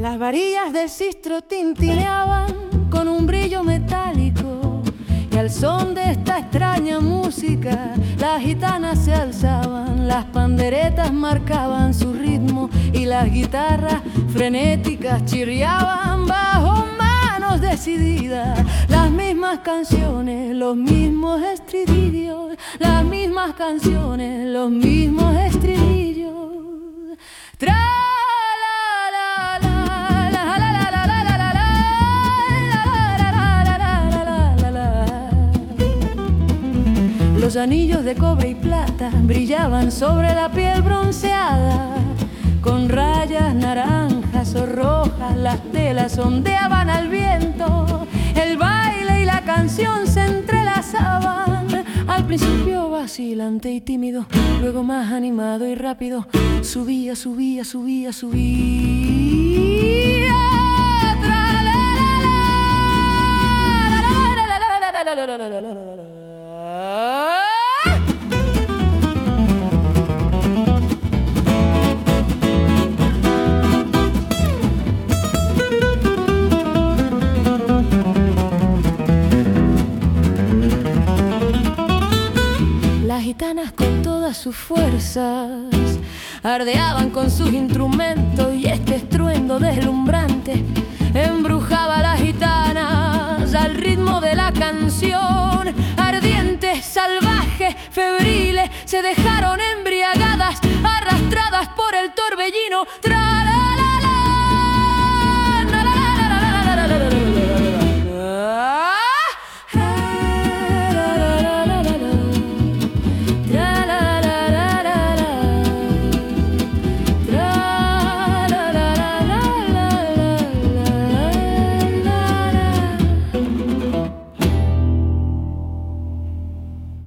Las varillas del cistro tintineaban con un brillo metálico y al son de esta extraña música las gitanas se alzaban, las panderetas marcaban su ritmo y las guitarras frenéticas chirriaban bajo manos decididas, las mismas canciones, los mismos estribillos, las mismas canciones, los mismos estribillos. Los anillos de cobre y plata brillaban sobre la piel bronceada, con rayas naranjas o rojas, las telas ondeaban al viento, el baile y la canción se entrelazaban, al principio vacilante y tímido, luego más animado y rápido, subía, subía, subía, subía. Gitanas con todas sus fuerzas ardeaban con sus instrumentos y este estruendo deslumbrante embrujaba a las gitanas al ritmo de la canción. Ardientes, salvajes, febriles, se dejaron embriagadas, arrastradas por el torbellino.